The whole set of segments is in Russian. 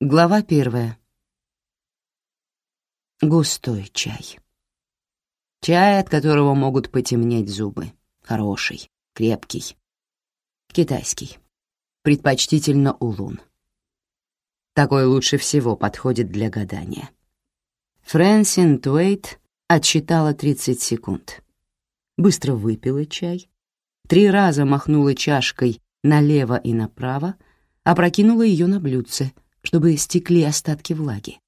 Глава первая. Густой чай. Чай, от которого могут потемнеть зубы. Хороший, крепкий. Китайский. Предпочтительно улун. Такой лучше всего подходит для гадания. Фрэнсин Туэйт отсчитала 30 секунд. Быстро выпила чай, три раза махнула чашкой налево и направо, опрокинула ее на блюдце — чтобы стекли остатки влаги.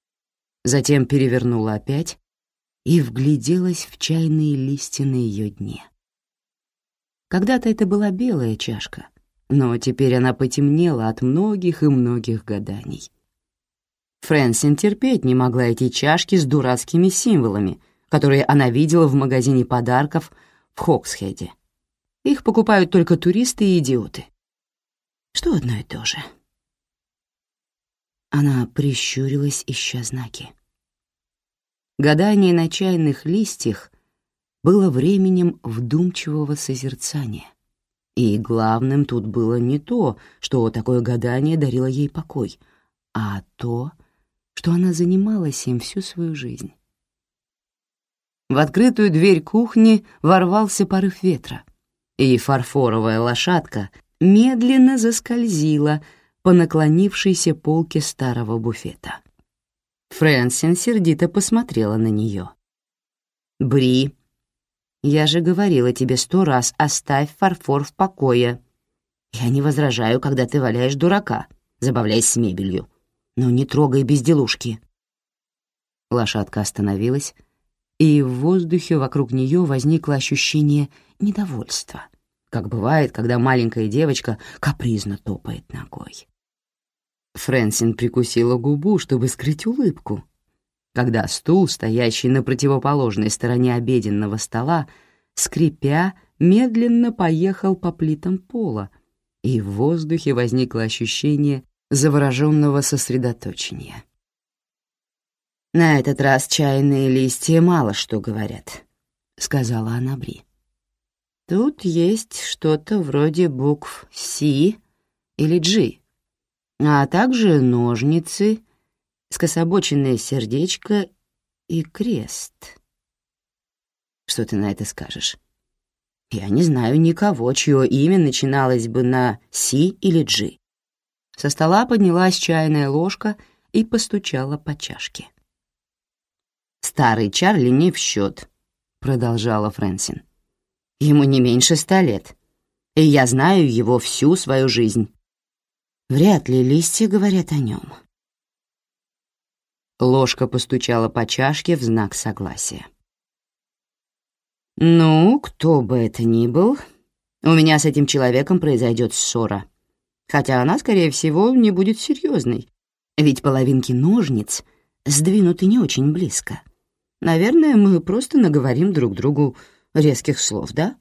Затем перевернула опять и вгляделась в чайные листья на ее дне. Когда-то это была белая чашка, но теперь она потемнела от многих и многих гаданий. Фрэнсин терпеть не могла эти чашки с дурацкими символами, которые она видела в магазине подарков в Хоксхеде. Их покупают только туристы и идиоты. Что одно и то же. Она прищурилась, ища знаки. Гадание на чайных листьях было временем вдумчивого созерцания. И главным тут было не то, что такое гадание дарило ей покой, а то, что она занималась им всю свою жизнь. В открытую дверь кухни ворвался порыв ветра, и фарфоровая лошадка медленно заскользила — по наклонившейся полке старого буфета. Фрэнсин сердито посмотрела на нее. «Бри, я же говорила тебе сто раз, оставь фарфор в покое. Я не возражаю, когда ты валяешь дурака, забавляясь с мебелью, но не трогай безделушки». Лошадка остановилась, и в воздухе вокруг нее возникло ощущение недовольства, как бывает, когда маленькая девочка капризно топает ногой. Фрэнсин прикусила губу, чтобы скрыть улыбку, когда стул, стоящий на противоположной стороне обеденного стола, скрипя, медленно поехал по плитам пола, и в воздухе возникло ощущение завороженного сосредоточения. «На этот раз чайные листья мало что говорят», — сказала она Бри. «Тут есть что-то вроде букв «С» или «G», а также ножницы, скособоченное сердечко и крест. Что ты на это скажешь? Я не знаю никого, чье имя начиналось бы на «Си» или «Джи». Со стола поднялась чайная ложка и постучала по чашке. «Старый Чарли не в счет», — продолжала Фрэнсин. «Ему не меньше ста лет, и я знаю его всю свою жизнь. Вряд ли листья говорят о нем. Ложка постучала по чашке в знак согласия. «Ну, кто бы это ни был, у меня с этим человеком произойдет ссора. Хотя она, скорее всего, не будет серьезной, ведь половинки ножниц сдвинуты не очень близко. Наверное, мы просто наговорим друг другу резких слов, да?»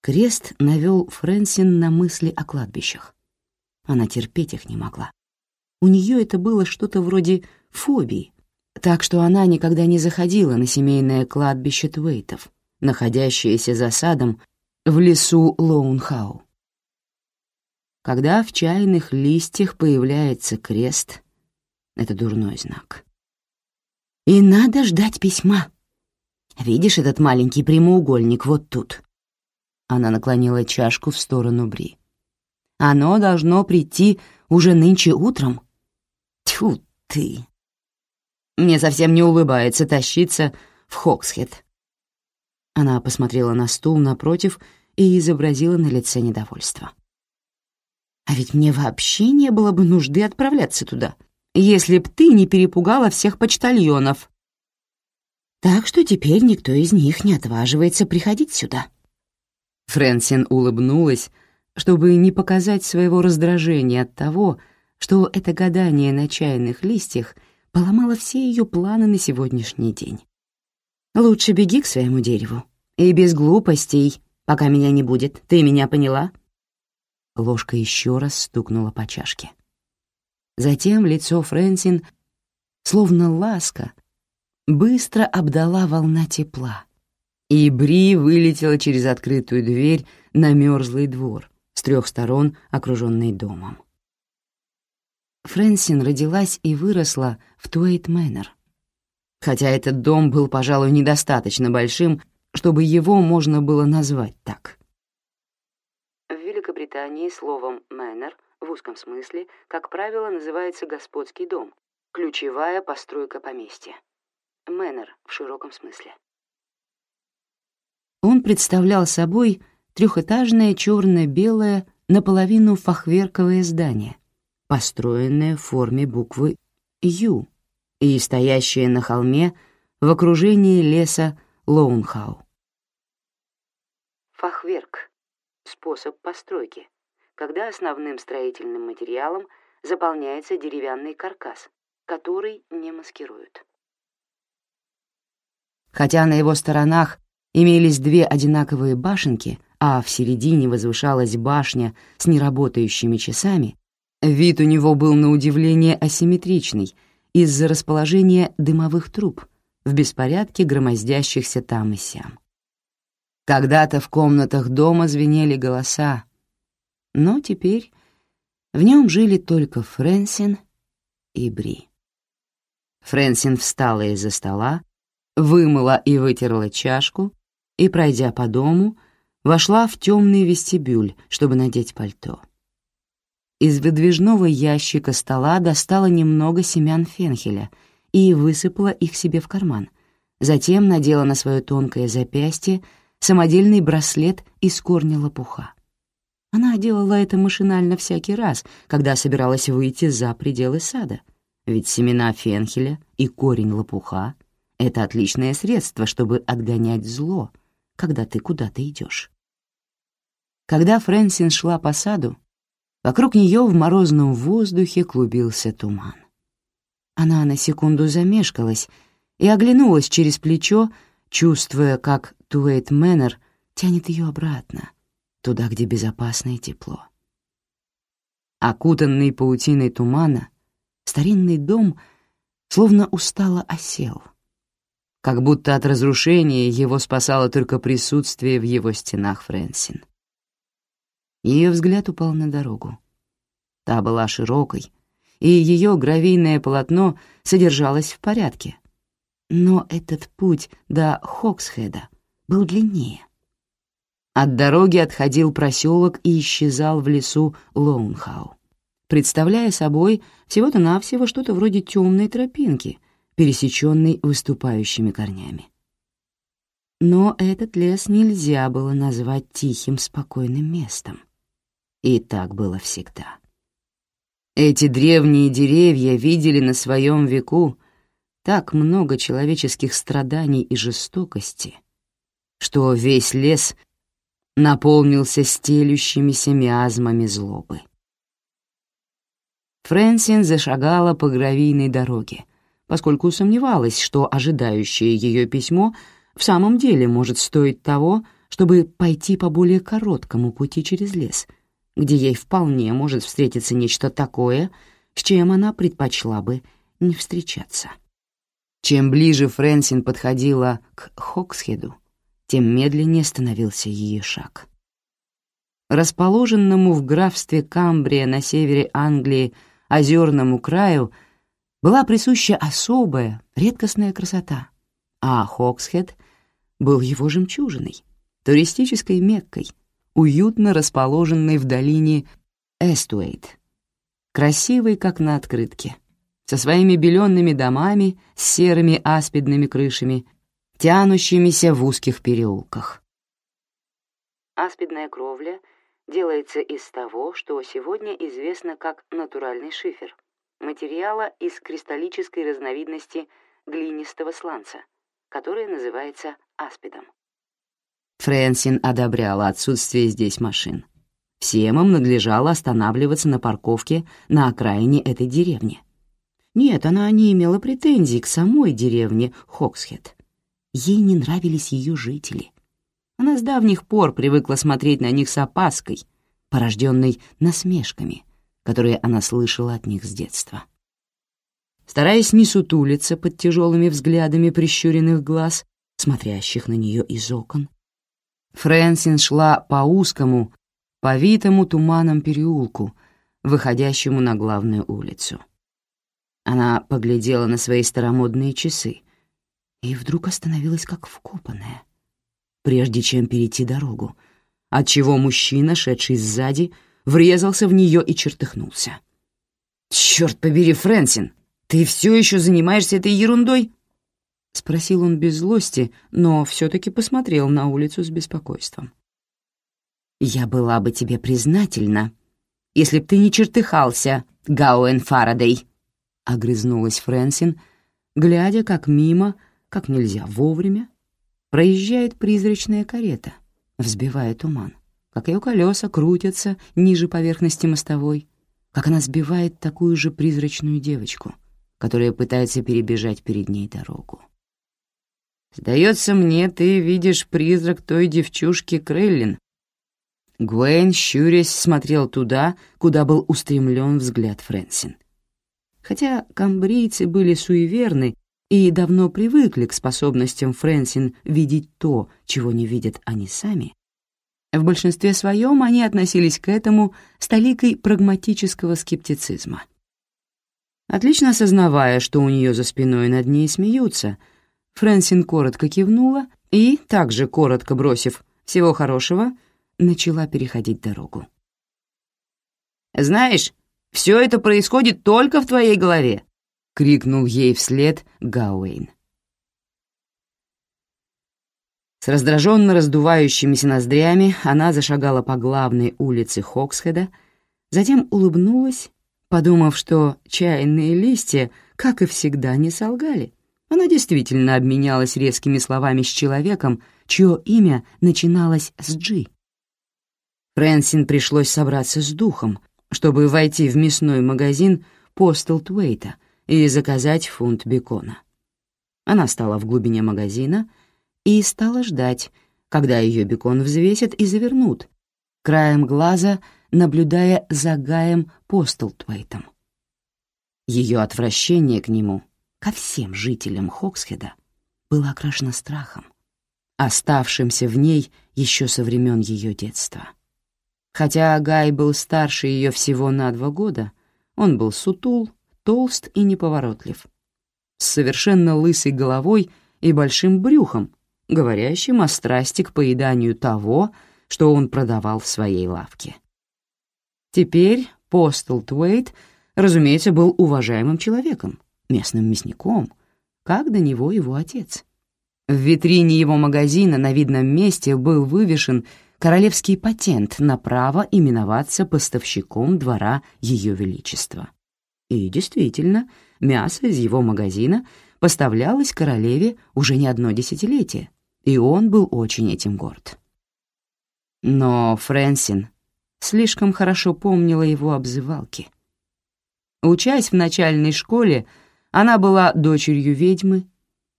Крест навел Фрэнсин на мысли о кладбищах. Она терпеть их не могла. У нее это было что-то вроде фобии, так что она никогда не заходила на семейное кладбище Твейтов, находящееся за садом в лесу Лоунхау. Когда в чайных листьях появляется крест, это дурной знак. И надо ждать письма. Видишь этот маленький прямоугольник вот тут? Она наклонила чашку в сторону Бри. Оно должно прийти уже нынче утром. Тьфу ты. Мне совсем не улыбается тащиться в Хоксхед. Она посмотрела на стул напротив и изобразила на лице недовольство. А ведь мне вообще не было бы нужды отправляться туда, если б ты не перепугала всех почтальонов. Так что теперь никто из них не отваживается приходить сюда. Фрэнсин улыбнулась, чтобы не показать своего раздражения от того, что это гадание на чайных листьях поломало все ее планы на сегодняшний день. «Лучше беги к своему дереву. И без глупостей, пока меня не будет. Ты меня поняла?» Ложка еще раз стукнула по чашке. Затем лицо Фрэнсин, словно ласка, быстро обдала волна тепла, и Бри вылетела через открытую дверь на мерзлый двор, с трех сторон окруженный домом. Фрэнсин родилась и выросла в Туэйт-Мэннер. Хотя этот дом был, пожалуй, недостаточно большим, чтобы его можно было назвать так. В Великобритании словом «manor» в узком смысле, как правило, называется господский дом, ключевая постройка поместья. Manor в широком смысле. Он представлял собой трехэтажное черно-белое наполовину фахверковое здание, построенное в форме буквы «Ю» и стоящее на холме в окружении леса Лоунхау. Фахверк — способ постройки, когда основным строительным материалом заполняется деревянный каркас, который не маскируют. Хотя на его сторонах имелись две одинаковые башенки, а в середине возвышалась башня с неработающими часами, вид у него был на удивление асимметричный из-за расположения дымовых труб в беспорядке громоздящихся там и сям. Когда-то в комнатах дома звенели голоса, но теперь в нем жили только Фрэнсин и Бри. Фрэнсин встала из-за стола, вымыла и вытерла чашку и, пройдя по дому, вошла в темный вестибюль, чтобы надеть пальто. Из выдвижного ящика стола достала немного семян фенхеля и высыпала их себе в карман. Затем надела на свое тонкое запястье самодельный браслет из корня лопуха. Она делала это машинально всякий раз, когда собиралась выйти за пределы сада, ведь семена фенхеля и корень лопуха — это отличное средство, чтобы отгонять зло, когда ты куда-то идешь. Когда Фрэнсин шла по саду, вокруг нее в морозном воздухе клубился туман. Она на секунду замешкалась и оглянулась через плечо, чувствуя, как Туэйт Мэннер тянет ее обратно, туда, где безопасно и тепло. Окутанный паутиной тумана, старинный дом словно устало осел — как будто от разрушения его спасало только присутствие в его стенах Фрэнсин. Ее взгляд упал на дорогу. Та была широкой, и ее гравийное полотно содержалось в порядке. Но этот путь до Хоксхеда был длиннее. От дороги отходил проселок и исчезал в лесу Лоунхау, представляя собой всего-то навсего что-то вроде темной тропинки — пересеченный выступающими корнями. Но этот лес нельзя было назвать тихим, спокойным местом. И так было всегда. Эти древние деревья видели на своем веку так много человеческих страданий и жестокости, что весь лес наполнился стелющимися миазмами злобы. Фрэнсин зашагала по гравийной дороге, поскольку сомневалась, что ожидающее ее письмо в самом деле может стоить того, чтобы пойти по более короткому пути через лес, где ей вполне может встретиться нечто такое, с чем она предпочла бы не встречаться. Чем ближе Фрэнсин подходила к Хоксхеду, тем медленнее становился ее шаг. Расположенному в графстве Камбрия на севере Англии озерному краю — была присуща особая, редкостная красота, а Хоксхед был его жемчужиной, туристической меккой, уютно расположенной в долине Эстуэйт, красивой, как на открытке, со своими беленными домами с серыми аспидными крышами, тянущимися в узких переулках. Аспидная кровля делается из того, что сегодня известно как натуральный шифер — материала из кристаллической разновидности глинистого сланца, которая называется аспидом. Фрэнсин одобряла отсутствие здесь машин. Всем им надлежало останавливаться на парковке на окраине этой деревни. Нет, она не имела претензий к самой деревне Хоксхед. Ей не нравились ее жители. Она с давних пор привыкла смотреть на них с опаской, порожденной насмешками — которые она слышала от них с детства. Стараясь не сутулиться под тяжелыми взглядами прищуренных глаз, смотрящих на нее из окон, Фрэнсин шла по узкому, повитому туманом переулку, выходящему на главную улицу. Она поглядела на свои старомодные часы и вдруг остановилась как вкопанная, прежде чем перейти дорогу, отчего мужчина, шедший сзади, врезался в нее и чертыхнулся. «Черт побери, Фрэнсин, ты все еще занимаешься этой ерундой?» — спросил он без злости, но все-таки посмотрел на улицу с беспокойством. «Я была бы тебе признательна, если б ты не чертыхался, Гауэн Фарадей», — огрызнулась Фрэнсин, глядя, как мимо, как нельзя вовремя, проезжает призрачная карета, взбивая туман, как ее колеса крутятся ниже поверхности мостовой, как она сбивает такую же призрачную девочку, которая пытается перебежать перед ней дорогу. «Сдается мне, ты видишь призрак той девчушки Креллин». Гуэйн, щурясь, смотрел туда, куда был устремлен взгляд Фрэнсин. Хотя камбрийцы были суеверны и давно привыкли к способностям Фрэнсин видеть то, чего не видят они сами, в большинстве своем они относились к этому с прагматического скептицизма. Отлично осознавая, что у нее за спиной над ней смеются, Фрэнсин коротко кивнула и, также коротко бросив «всего хорошего», начала переходить дорогу. «Знаешь, все это происходит только в твоей голове!» — крикнул ей вслед Гауэйн. Раздраженно раздувающимися ноздрями она зашагала по главной улице Хоксхеда, затем улыбнулась, подумав, что чайные листья, как и всегда, не солгали. Она действительно обменялась резкими словами с человеком, чье имя начиналось с «Джи». Фрэнсин пришлось собраться с духом, чтобы войти в мясной магазин Туэйта и заказать фунт бекона. Она стала в глубине магазина — и стала ждать, когда ее бекон взвесят и завернут, краем глаза наблюдая за Гаем Постлтвейтом. Ее отвращение к нему, ко всем жителям Хоксхеда, было окрашено страхом, оставшимся в ней еще со времен ее детства. Хотя Гай был старше ее всего на два года, он был сутул, толст и неповоротлив, с совершенно лысой головой и большим брюхом, говорящим о страсти к поеданию того, что он продавал в своей лавке. Теперь Постл Туэйт, разумеется, был уважаемым человеком, местным мясником, как до него его отец. В витрине его магазина на видном месте был вывешен королевский патент на право именоваться поставщиком двора Ее Величества. И действительно, мясо из его магазина поставлялось королеве уже не одно десятилетие, и он был очень этим горд. Но Фрэнсин слишком хорошо помнила его обзывалки. Учась в начальной школе, она была дочерью ведьмы,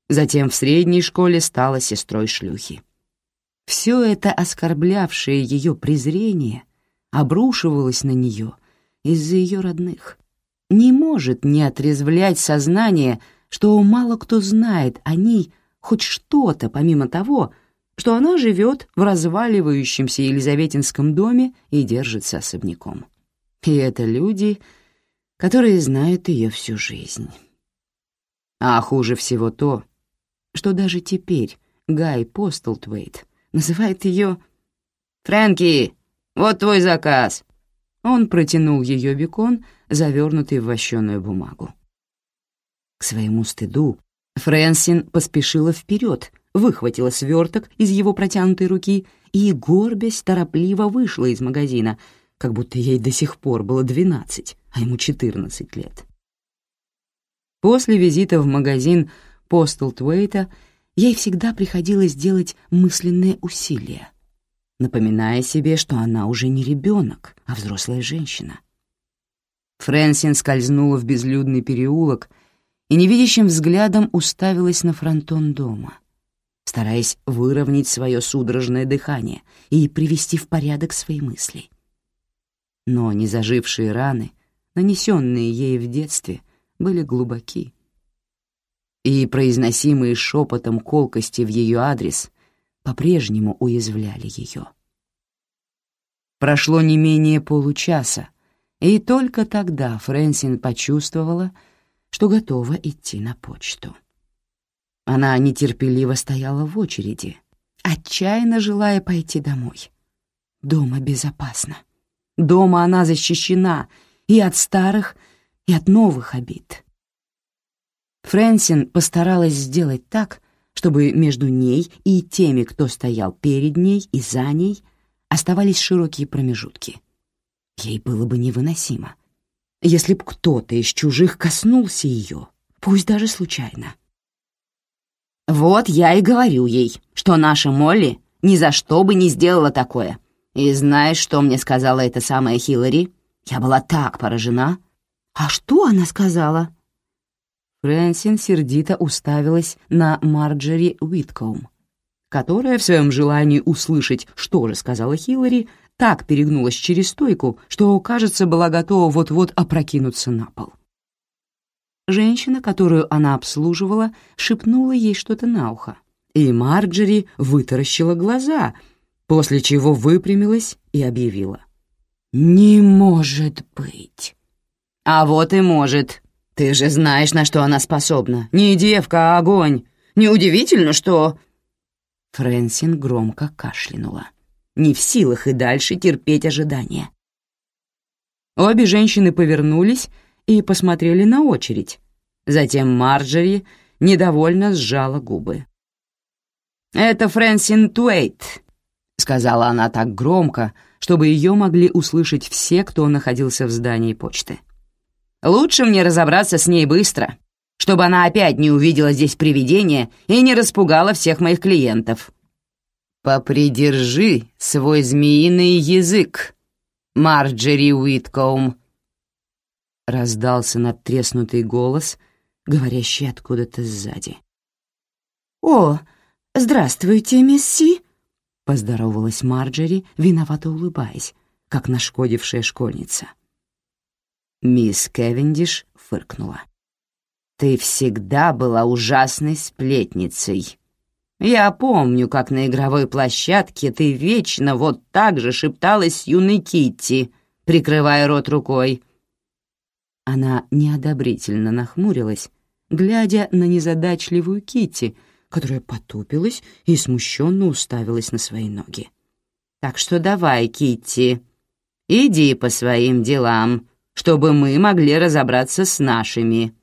затем в средней школе стала сестрой шлюхи. Все это оскорблявшее ее презрение обрушивалось на нее из-за ее родных. Не может не отрезвлять сознание, что мало кто знает о ней хоть что-то помимо того, что она живет в разваливающемся Елизаветинском доме и держится особняком. И это люди, которые знают ее всю жизнь. А хуже всего то, что даже теперь Гай Постлтвейт называет ее «Фрэнки, вот твой заказ!» Он протянул ее бекон, завернутый в вощеную бумагу. К своему стыду Фрэнсин поспешила вперед, выхватила сверток из его протянутой руки и, горбясь, торопливо вышла из магазина, как будто ей до сих пор было двенадцать, а ему четырнадцать лет. После визита в магазин Туэйта ей всегда приходилось делать мысленные усилия, напоминая себе, что она уже не ребенок, а взрослая женщина. Фрэнсин скользнула в безлюдный переулок и невидящим взглядом уставилась на фронтон дома, стараясь выровнять свое судорожное дыхание и привести в порядок свои мысли. Но незажившие раны, нанесенные ей в детстве, были глубоки, и произносимые шепотом колкости в ее адрес по-прежнему уязвляли ее. Прошло не менее получаса, и только тогда Фрэнсин почувствовала, что готова идти на почту. Она нетерпеливо стояла в очереди, отчаянно желая пойти домой. Дома безопасно. Дома она защищена и от старых, и от новых обид. Фрэнсин постаралась сделать так, чтобы между ней и теми, кто стоял перед ней и за ней, оставались широкие промежутки. Ей было бы невыносимо, если б кто-то из чужих коснулся ее, пусть даже случайно. Вот я и говорю ей, что наша Молли ни за что бы не сделала такое. И знаешь, что мне сказала эта самая Хиллари? Я была так поражена. А что она сказала? Фрэнсин сердито уставилась на Марджери Уиткоум, которая в своем желании услышать, что же сказала Хиллари, так перегнулась через стойку, что, кажется, была готова вот-вот опрокинуться на пол. Женщина, которую она обслуживала, шепнула ей что-то на ухо, и Марджери вытаращила глаза, после чего выпрямилась и объявила. «Не может быть!» «А вот и может. Ты же знаешь, на что она способна. Не девка, а огонь. Неудивительно, что...» Фрэнсин громко кашлянула, не в силах и дальше терпеть ожидания. Обе женщины повернулись и посмотрели на очередь. Затем Марджери недовольно сжала губы. «Это Фрэнсин Туэйт», — сказала она так громко, чтобы ее могли услышать все, кто находился в здании почты. «Лучше мне разобраться с ней быстро, чтобы она опять не увидела здесь привидение и не распугала всех моих клиентов». «Попридержи свой змеиный язык, Марджери Уиткоум», раздался надтреснутый голос, говорящий откуда-то сзади. «О, здравствуйте, мисс Си!» — поздоровалась Марджери, виновато улыбаясь, как нашкодившая школьница. Мисс Кевиндиш фыркнула. «Ты всегда была ужасной сплетницей. Я помню, как на игровой площадке ты вечно вот так же шепталась юной Китти, прикрывая рот рукой. Она неодобрительно нахмурилась, глядя на незадачливую Кити, которая потупилась и смущенно уставилась на свои ноги. «Так что давай, Китти, иди по своим делам, чтобы мы могли разобраться с нашими».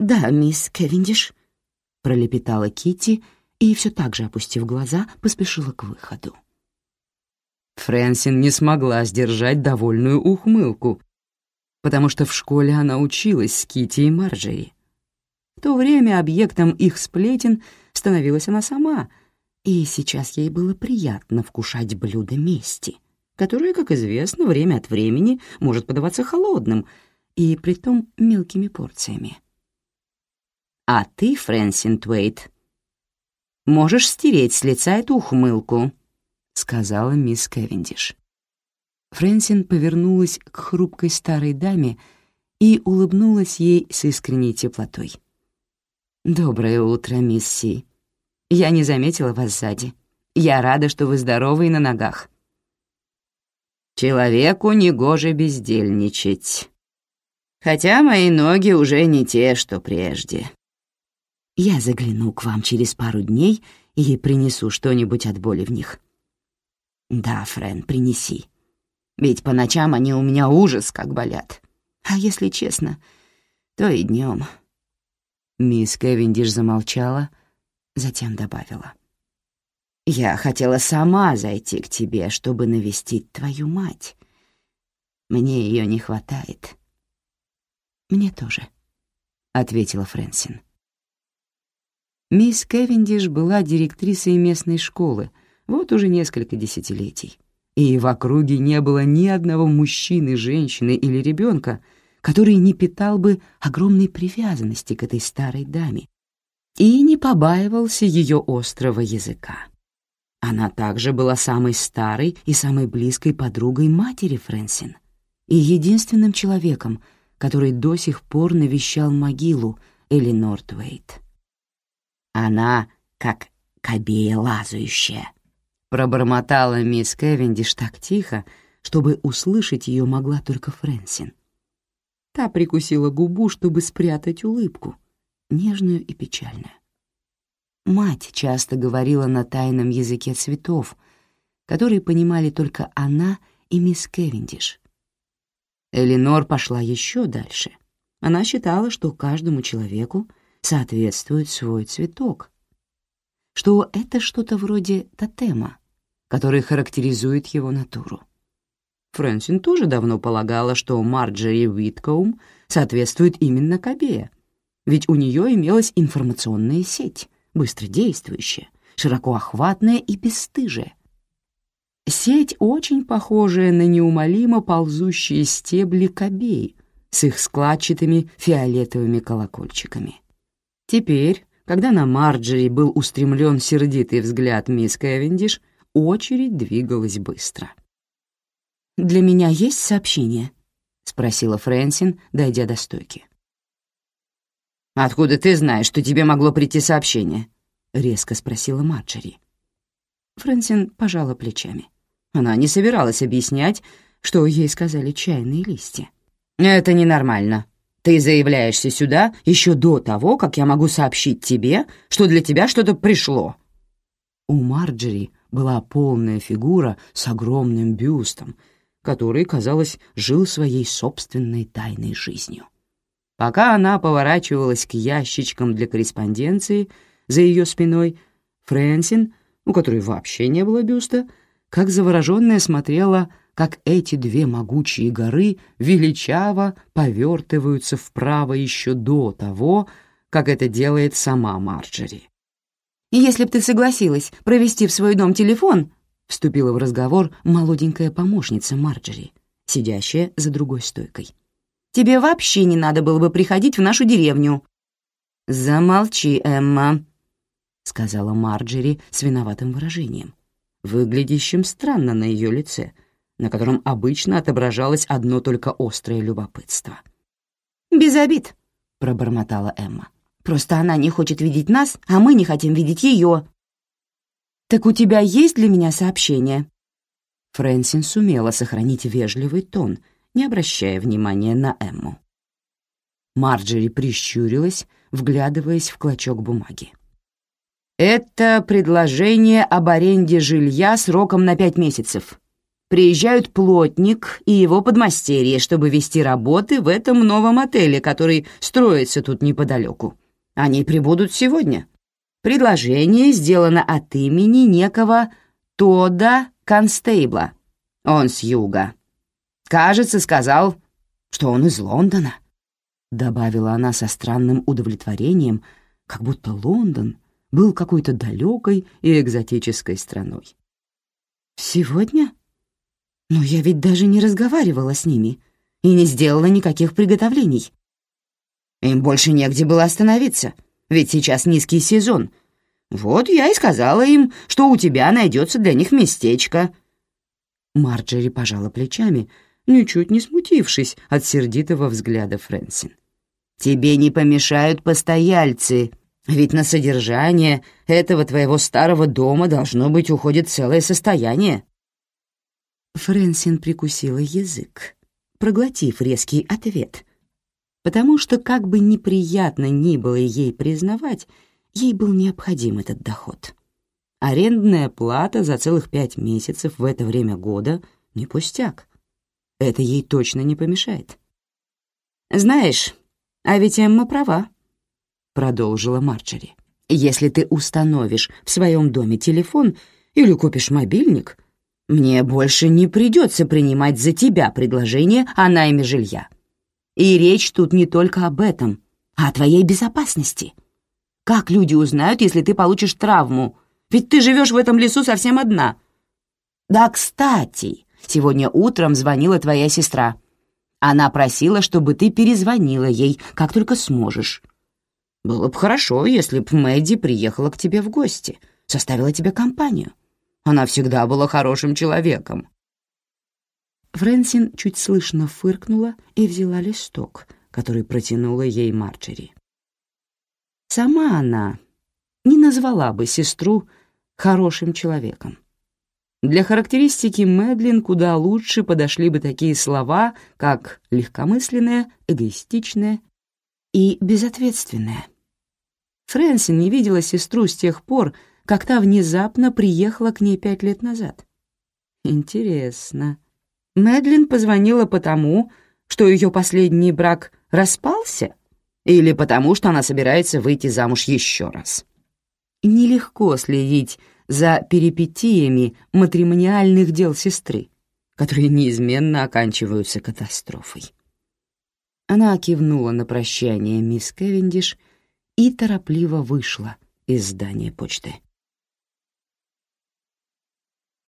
«Да, мисс Кевиндиш», — пролепетала Китти и, все так же опустив глаза, поспешила к выходу. Фрэнсин не смогла сдержать довольную ухмылку, потому что в школе она училась с Кити и Марджери. В то время объектом их сплетен становилась она сама, и сейчас ей было приятно вкушать блюдо мести, которое, как известно, время от времени может подаваться холодным и притом мелкими порциями. «А ты, Фрэнсин Твейт, можешь стереть с лица эту ухмылку», — сказала мисс Кевиндиш. Фрэнсин повернулась к хрупкой старой даме и улыбнулась ей с искренней теплотой. «Доброе утро, мисс Си. Я не заметила вас сзади. Я рада, что вы здоровы и на ногах». «Человеку негоже бездельничать. Хотя мои ноги уже не те, что прежде». «Я загляну к вам через пару дней и принесу что-нибудь от боли в них». «Да, Фрэн, принеси», ведь по ночам они у меня ужас как болят. А если честно, то и днем. Мисс Кевиндиш замолчала, затем добавила. «Я хотела сама зайти к тебе, чтобы навестить твою мать. Мне ее не хватает». «Мне тоже», — ответила Фрэнсин. Мисс Кевиндиш была директрисой местной школы вот уже несколько десятилетий и в округе не было ни одного мужчины, женщины или ребенка, который не питал бы огромной привязанности к этой старой даме и не побаивался ее острого языка. Она также была самой старой и самой близкой подругой матери Фрэнсин и единственным человеком, который до сих пор навещал могилу Элинор Твейт. Она как кобея лазающая, Пробормотала мисс Кевиндиш так тихо, чтобы услышать ее могла только Фрэнсин. Та прикусила губу, чтобы спрятать улыбку, нежную и печальную. Мать часто говорила на тайном языке цветов, который понимали только она и мисс Кевиндиш. Эленор пошла еще дальше. Она считала, что каждому человеку соответствует свой цветок, что это что-то вроде тотема, который характеризует его натуру. Фрэнсин тоже давно полагала, что Марджери Уиткоум соответствует именно Кобея, ведь у нее имелась информационная сеть, быстродействующая, широко охватная и бесстыжая. Сеть, очень похожая на неумолимо ползущие стебли кобей с их складчатыми фиолетовыми колокольчиками. Теперь, когда на Марджери был устремлен сердитый взгляд мисс Кевиндиш, очередь двигалась быстро. «Для меня есть сообщение?» — спросила Фрэнсин, дойдя до стойки. «Откуда ты знаешь, что тебе могло прийти сообщение?» — резко спросила Марджери. Фрэнсин пожала плечами. Она не собиралась объяснять, что ей сказали чайные листья. «Это ненормально. Ты заявляешься сюда еще до того, как я могу сообщить тебе, что для тебя что-то пришло». У Марджери была полная фигура с огромным бюстом, который, казалось, жил своей собственной тайной жизнью. Пока она поворачивалась к ящичкам для корреспонденции за ее спиной, Фрэнсин, у которой вообще не было бюста, как завороженная смотрела, как эти две могучие горы величаво повертываются вправо еще до того, как это делает сама Марджери. «Если б ты согласилась провести в свой дом телефон, — вступила в разговор молоденькая помощница Марджери, сидящая за другой стойкой. «Тебе вообще не надо было бы приходить в нашу деревню». «Замолчи, Эмма», — сказала Марджери с виноватым выражением, выглядящим странно на ее лице, на котором обычно отображалось одно только острое любопытство. «Без обид», — пробормотала Эмма. «Просто она не хочет видеть нас, а мы не хотим видеть ее». «Так у тебя есть для меня сообщение?» Фрэнсин сумела сохранить вежливый тон, не обращая внимания на Эмму. Марджери прищурилась, вглядываясь в клочок бумаги. «Это предложение об аренде жилья сроком на пять месяцев. Приезжают плотник и его подмастерье, чтобы вести работы в этом новом отеле, который строится тут неподалеку. Они прибудут сегодня. Предложение сделано от имени некого Тода Констейбла. Он с юга. Кажется, сказал, что он из Лондона. Добавила она со странным удовлетворением, как будто Лондон был какой-то далекой и экзотической страной. «Сегодня? Но я ведь даже не разговаривала с ними и не сделала никаких приготовлений. Им больше негде было остановиться ведь сейчас низкий сезон. Вот я и сказала им, что у тебя найдется для них местечко». Марджери пожала плечами, ничуть не смутившись от сердитого взгляда Фрэнсин. «Тебе не помешают постояльцы, ведь на содержание этого твоего старого дома должно быть уходит целое состояние». Фрэнсин прикусила язык, проглотив резкий ответ — потому что, как бы неприятно ни было ей признавать, ей был необходим этот доход. Арендная плата за целых пять месяцев в это время года — не пустяк. Это ей точно не помешает. «Знаешь, а ведь Эмма права», — продолжила Марджери. «Если ты установишь в своем доме телефон или купишь мобильник, мне больше не придется принимать за тебя предложение о найме жилья. И речь тут не только об этом, а о твоей безопасности. Как люди узнают, если ты получишь травму? Ведь ты живешь в этом лесу совсем одна. Да, кстати, сегодня утром звонила твоя сестра. Она просила, чтобы ты перезвонила ей, как только сможешь. Было бы хорошо, если б Мэдди приехала к тебе в гости, составила тебе компанию. Она всегда была хорошим человеком. Фрэнсин чуть слышно фыркнула и взяла листок, который протянула ей Марджери. Сама она не назвала бы сестру хорошим человеком. Для характеристики Мэдлин куда лучше подошли бы такие слова, как легкомысленная, эгоистичная и безответственная. Фрэнси не видела сестру с тех пор, как та внезапно приехала к ней пять лет назад. Интересно. Мэдлин позвонила потому, что ее последний брак распался, или потому, что она собирается выйти замуж еще раз? Нелегко следить за перипетиями матримониальных дел сестры, которые неизменно оканчиваются катастрофой. Она кивнула на прощание мисс Кевиндиш и торопливо вышла из здания почты.